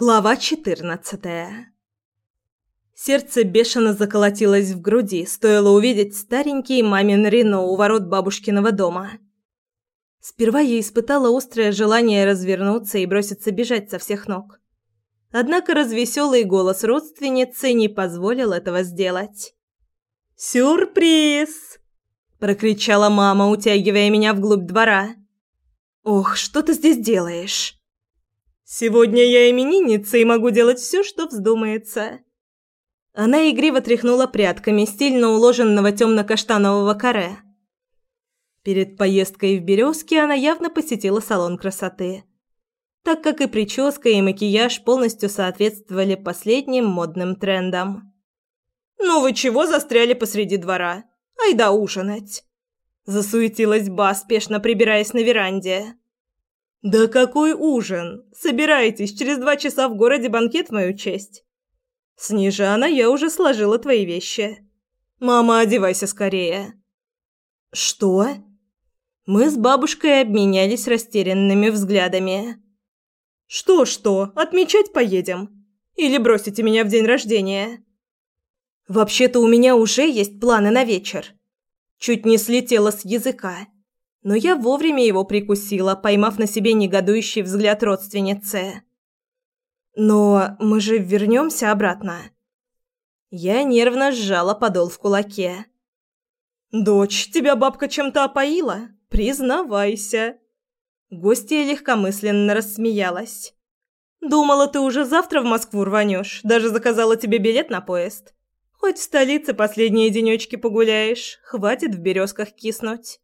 Глава 14. Сердце бешено заколотилось в груди, стоило увидеть старенький мамин Рено у ворот бабушкиного дома. Сперва я испытала острое желание развернуться и броситься бежать со всех ног. Однако развеселый голос родственницы не позволил этого сделать. «Сюрприз!» – прокричала мама, утягивая меня вглубь двора. «Ох, что ты здесь делаешь?» Сегодня я именинница и могу делать все, что вздумается. Она игриво тряхнула прядками стильно уложенного темно-каштанового каре. Перед поездкой в Березки она явно посетила салон красоты, так как и прическа, и макияж полностью соответствовали последним модным трендам. «Ну вы чего застряли посреди двора? Айда ужинать!» Засуетилась Ба, спешно прибираясь на веранде. «Да какой ужин! Собирайтесь, через два часа в городе банкет в мою честь!» «Снежана, я уже сложила твои вещи. Мама, одевайся скорее!» «Что?» Мы с бабушкой обменялись растерянными взглядами. «Что-что, отмечать поедем? Или бросите меня в день рождения?» «Вообще-то у меня уже есть планы на вечер». Чуть не слетела с языка но я вовремя его прикусила, поймав на себе негодующий взгляд родственницы. «Но мы же вернемся обратно». Я нервно сжала подол в кулаке. «Дочь, тебя бабка чем-то опоила? Признавайся». Гостья легкомысленно рассмеялась. «Думала, ты уже завтра в Москву рванешь, даже заказала тебе билет на поезд. Хоть в столице последние денечки погуляешь, хватит в березках киснуть».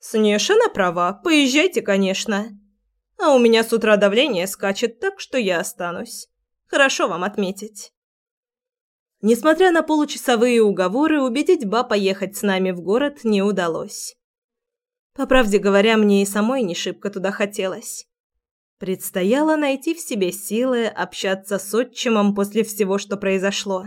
«Снешина права, поезжайте, конечно. А у меня с утра давление скачет, так что я останусь. Хорошо вам отметить». Несмотря на получасовые уговоры, убедить Ба поехать с нами в город не удалось. По правде говоря, мне и самой не шибко туда хотелось. Предстояло найти в себе силы общаться с отчимом после всего, что произошло.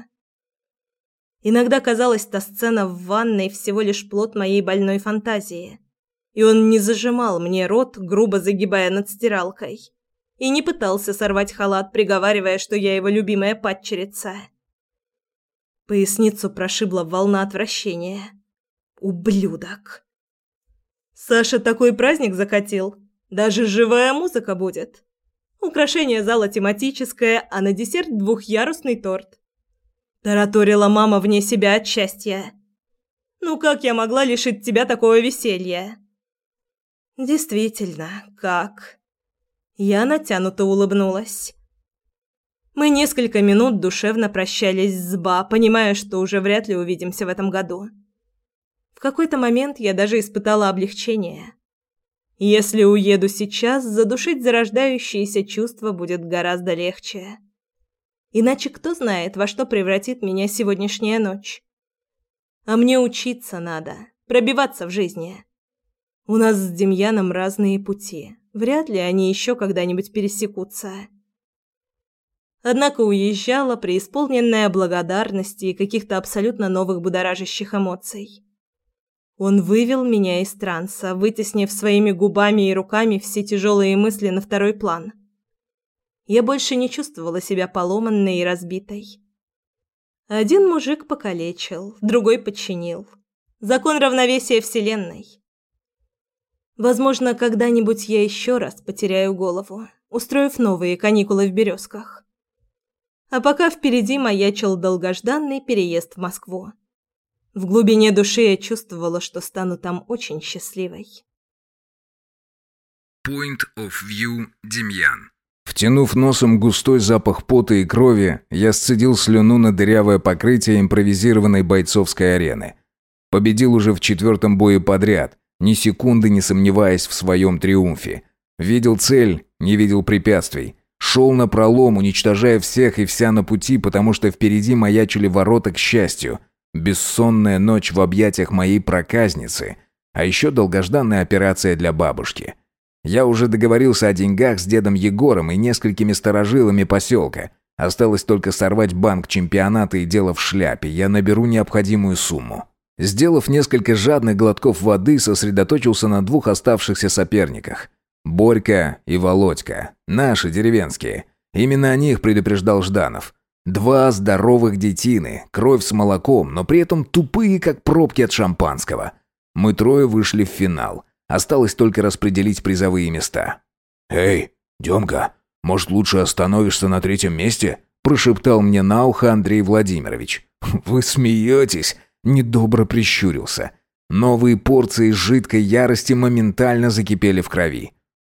Иногда казалось, та сцена в ванной всего лишь плод моей больной фантазии – и он не зажимал мне рот, грубо загибая над стиралкой, и не пытался сорвать халат, приговаривая, что я его любимая падчерица. Поясницу прошибла волна отвращения. Ублюдок. Саша такой праздник закатил. Даже живая музыка будет. Украшение зала тематическое, а на десерт двухъярусный торт. Тараторила мама вне себя от счастья. «Ну как я могла лишить тебя такого веселья?» Действительно, как? Я натянуто улыбнулась. Мы несколько минут душевно прощались с Ба, понимая, что уже вряд ли увидимся в этом году. В какой-то момент я даже испытала облегчение. Если уеду сейчас, задушить зарождающиеся чувства будет гораздо легче. Иначе кто знает, во что превратит меня сегодняшняя ночь. А мне учиться надо, пробиваться в жизни. У нас с Демьяном разные пути. Вряд ли они еще когда-нибудь пересекутся. Однако уезжала преисполненная благодарности и каких-то абсолютно новых будоражащих эмоций. Он вывел меня из транса, вытеснив своими губами и руками все тяжелые мысли на второй план. Я больше не чувствовала себя поломанной и разбитой. Один мужик покалечил, другой подчинил. Закон равновесия Вселенной. Возможно, когда-нибудь я еще раз потеряю голову, устроив новые каникулы в Березках. А пока впереди маячил долгожданный переезд в Москву. В глубине души я чувствовала, что стану там очень счастливой. Point of View Демьян Втянув носом густой запах пота и крови, я сцедил слюну на дырявое покрытие импровизированной бойцовской арены. Победил уже в четвертом бою подряд, ни секунды не сомневаясь в своем триумфе. Видел цель, не видел препятствий. Шел на пролом, уничтожая всех и вся на пути, потому что впереди маячили ворота к счастью. Бессонная ночь в объятиях моей проказницы, а еще долгожданная операция для бабушки. Я уже договорился о деньгах с дедом Егором и несколькими старожилами поселка. Осталось только сорвать банк чемпионата и дело в шляпе. Я наберу необходимую сумму. Сделав несколько жадных глотков воды, сосредоточился на двух оставшихся соперниках. Борька и Володька, наши деревенские. Именно о них предупреждал Жданов. Два здоровых детины, кровь с молоком, но при этом тупые, как пробки от шампанского. Мы трое вышли в финал. Осталось только распределить призовые места. «Эй, Демка, может, лучше остановишься на третьем месте?» прошептал мне на ухо Андрей Владимирович. «Вы смеетесь?» – недобро прищурился. Новые порции жидкой ярости моментально закипели в крови.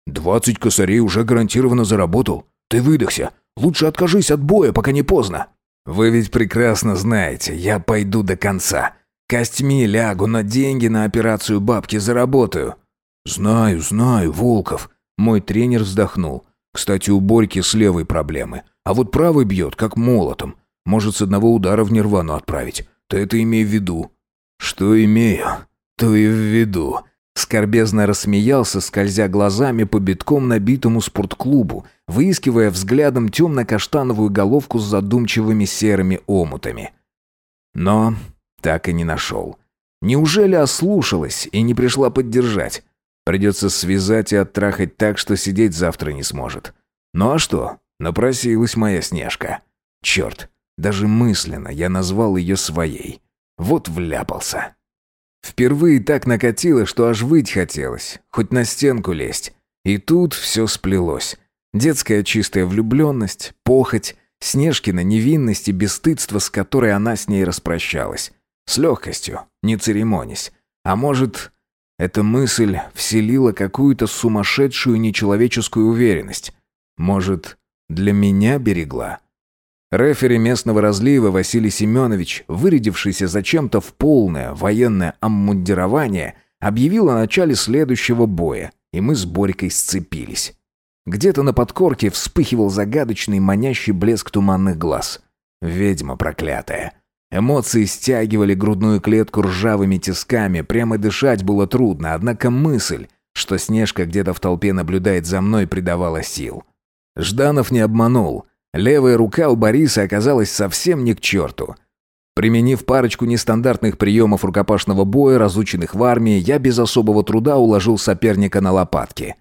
«Двадцать косарей уже гарантированно заработал. Ты выдохся. Лучше откажись от боя, пока не поздно». «Вы ведь прекрасно знаете, я пойду до конца. Костьми лягу, но деньги на операцию бабки заработаю». «Знаю, знаю, Волков». Мой тренер вздохнул. «Кстати, у Борьки с левой проблемы. А вот правый бьет, как молотом. Может, с одного удара в нирвану отправить. Ты это имей в виду». «Что имею, то и в виду». Скорбезно рассмеялся, скользя глазами по битком набитому спортклубу, выискивая взглядом темно-каштановую головку с задумчивыми серыми омутами. Но так и не нашел. Неужели ослушалась и не пришла поддержать? Придется связать и оттрахать так, что сидеть завтра не сможет. Ну а что? Напросилась моя Снежка. Черт, даже мысленно я назвал ее своей. Вот вляпался. Впервые так накатило, что аж выть хотелось, хоть на стенку лезть. И тут все сплелось. Детская чистая влюбленность, похоть, Снежкина невинность и бесстыдство, с которой она с ней распрощалась. С легкостью, не церемонясь. А может, эта мысль вселила какую-то сумасшедшую нечеловеческую уверенность. Может, для меня берегла. Рефери местного разлива Василий Семенович, вырядившийся зачем-то в полное военное обмундирование, объявил о начале следующего боя, и мы с Борькой сцепились. Где-то на подкорке вспыхивал загадочный манящий блеск туманных глаз. Ведьма проклятая. Эмоции стягивали грудную клетку ржавыми тисками, прямо дышать было трудно, однако мысль, что Снежка где-то в толпе наблюдает за мной, придавала сил. Жданов не обманул. Левая рука у Бориса оказалась совсем не к черту. Применив парочку нестандартных приемов рукопашного боя, разученных в армии, я без особого труда уложил соперника на лопатки.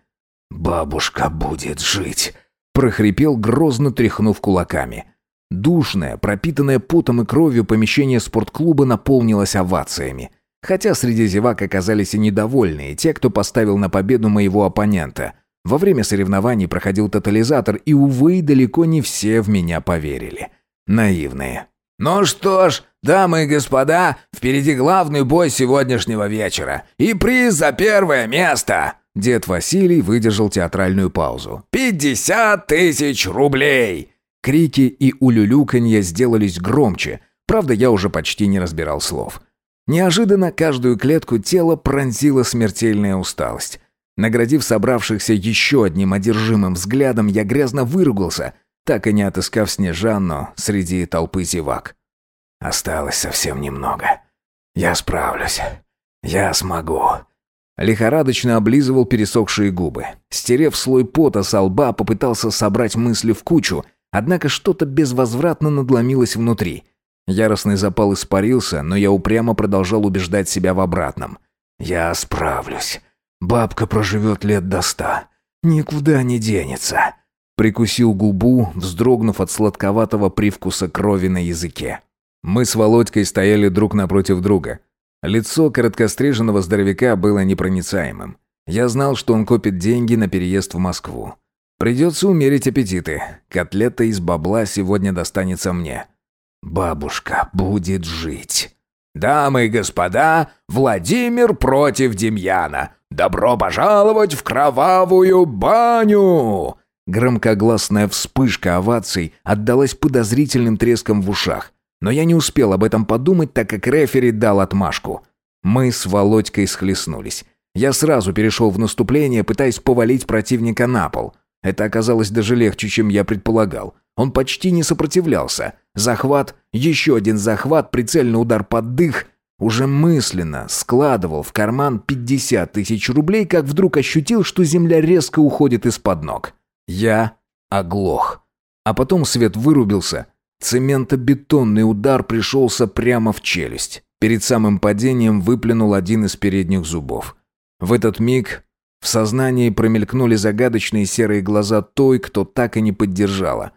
«Бабушка будет жить», — прохрипел, грозно тряхнув кулаками. Душное, пропитанное потом и кровью помещение спортклуба наполнилось овациями. Хотя среди зевак оказались и недовольные, те, кто поставил на победу моего оппонента. Во время соревнований проходил тотализатор, и, увы, далеко не все в меня поверили. Наивные. «Ну что ж, дамы и господа, впереди главный бой сегодняшнего вечера. И приз за первое место!» Дед Василий выдержал театральную паузу. «Пятьдесят тысяч рублей!» Крики и улюлюканье сделались громче. Правда, я уже почти не разбирал слов. Неожиданно каждую клетку тела пронзила смертельная усталость. Наградив собравшихся еще одним одержимым взглядом, я грязно выругался, так и не отыскав Снежанну среди толпы зевак. «Осталось совсем немного. Я справлюсь. Я смогу». Лихорадочно облизывал пересохшие губы. Стерев слой пота со лба, попытался собрать мысли в кучу, однако что-то безвозвратно надломилось внутри. Яростный запал испарился, но я упрямо продолжал убеждать себя в обратном. «Я справлюсь. Бабка проживет лет до ста. Никуда не денется. Прикусил губу, вздрогнув от сладковатого привкуса крови на языке. Мы с Володькой стояли друг напротив друга. Лицо короткостриженного здоровяка было непроницаемым. Я знал, что он копит деньги на переезд в Москву. Придется умерить аппетиты. Котлета из бабла сегодня достанется мне. Бабушка будет жить. «Дамы и господа, Владимир против Демьяна. Добро пожаловать в кровавую баню!» Громкогласная вспышка оваций отдалась подозрительным треском в ушах. Но я не успел об этом подумать, так как рефери дал отмашку. Мы с Володькой схлестнулись. Я сразу перешел в наступление, пытаясь повалить противника на пол. Это оказалось даже легче, чем я предполагал. Он почти не сопротивлялся. Захват, еще один захват, прицельный удар под дых. Уже мысленно складывал в карман 50 тысяч рублей, как вдруг ощутил, что земля резко уходит из-под ног. Я оглох. А потом свет вырубился. Цементобетонный удар пришелся прямо в челюсть. Перед самым падением выплюнул один из передних зубов. В этот миг В сознании промелькнули загадочные серые глаза той, кто так и не поддержала.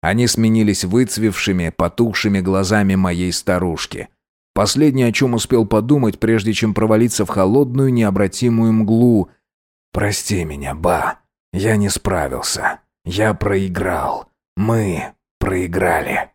Они сменились выцвевшими, потухшими глазами моей старушки. Последнее, о чем успел подумать, прежде чем провалиться в холодную, необратимую мглу. «Прости меня, ба. Я не справился. Я проиграл. Мы проиграли».